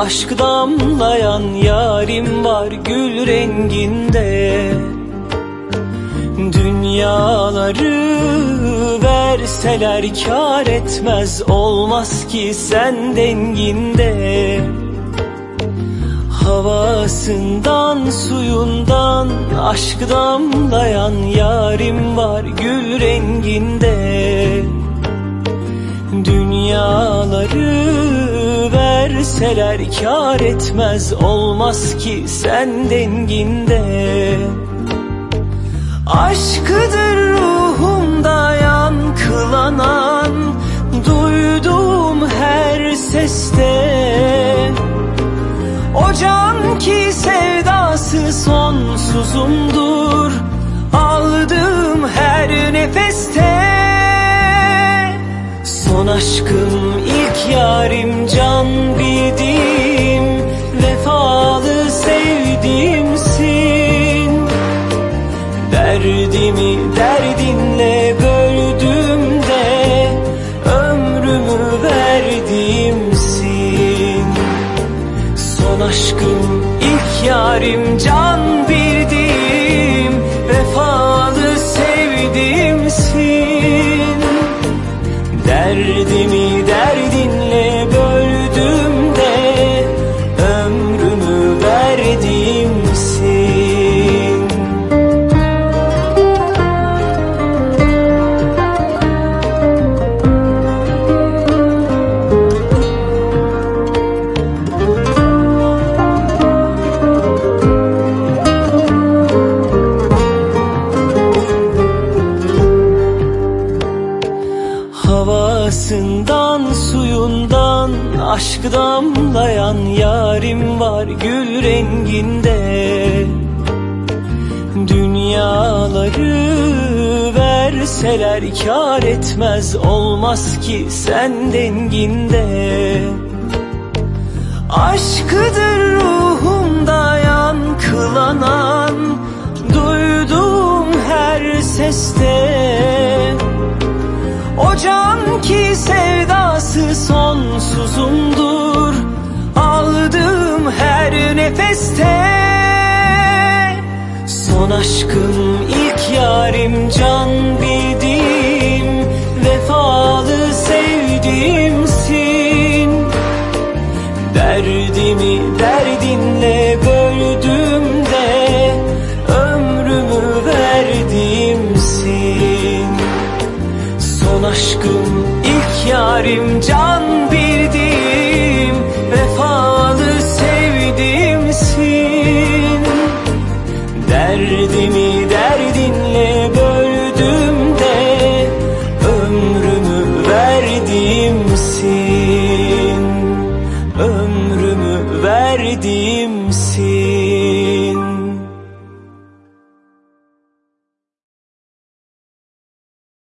Aşk damlayan yarim var gül renginde. Dünyaları verseler kar etmez Olmaz ki sen denginde. Havasından suyundan aşk damlayan yarim var gül renginde. Dünyaları verseler kar etmez Olmaz ki sen denginde. Aşkıdır ruhumda yankılanan Duyduğum her seste. O can ki sevdası sonsuzumdur Aldığım her nefeste. Son aşkım ilk yarim can Son aşkım ilk yarim can bildiğim Vefalı sevdiğimsin. Derdimi aşk damlayan yarim var gül renginde. Dünyaları verseler kar etmez olmaz ki sen denginde. Aşkıdır ruhumda yankılanan Duyduğum her seste. O can ki sevdası sonsuzumdur iste Son aşkım ilk yarim can bildiğim Vefalı sevdiğimsin Derdimi derdinle böldüm de Ömrümü verdiğimsin Son aşkım ilk yarim can bildiğim Derdimi derdinle böldüm de Ömrümü verdiğimsin Ömrümü verdiğimsin